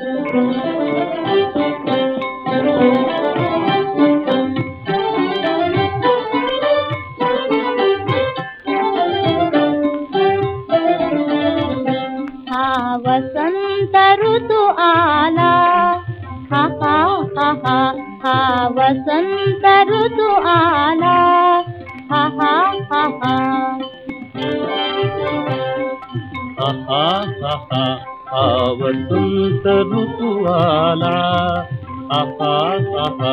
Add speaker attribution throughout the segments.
Speaker 1: हा वसंत ऋतू आला. हा हा हा हा हा वसंत ऋतू आला. हा हा हा हा.
Speaker 2: हा हा हा आवसंत ऋतु आला आहा आहा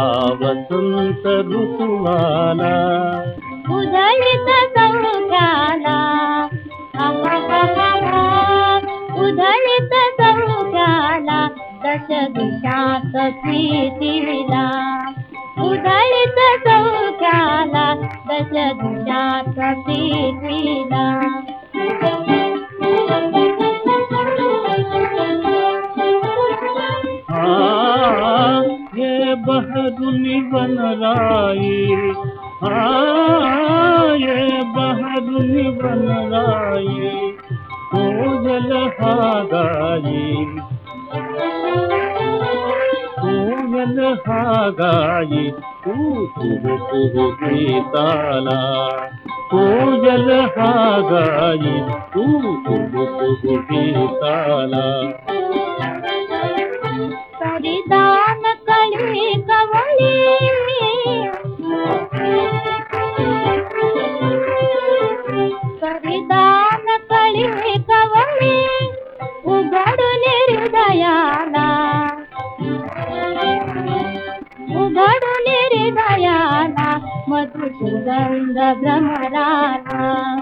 Speaker 2: आवसंत ऋतु आला
Speaker 1: उधळीत जणू झाला उधळीत जणू झाला दश दिशात प्रीतीला उधळीत दश दिशात
Speaker 2: बहादुुनि बनर बहादु बनाई तोला पूजल हागाई। हा तूं ताला। पूजल हागाई। तू
Speaker 1: हा ताला। मायाला मधुसूदंद भ्रमराला.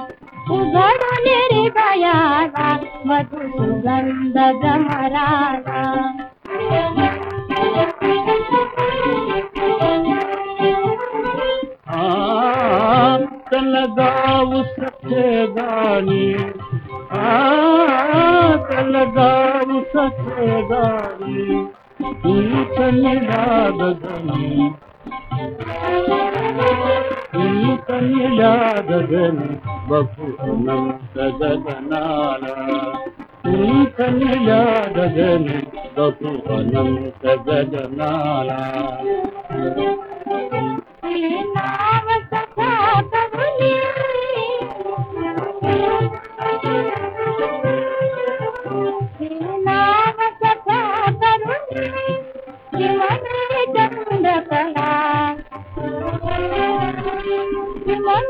Speaker 1: उघडले रे बायाला मधुसूदंद भ्रमराला.
Speaker 2: लगाऊ सखे गाणी. लगाऊ सखे गाणी. गाणी
Speaker 1: कन यादूनम सग नारा तूं कल यादन बबूनम सग नारा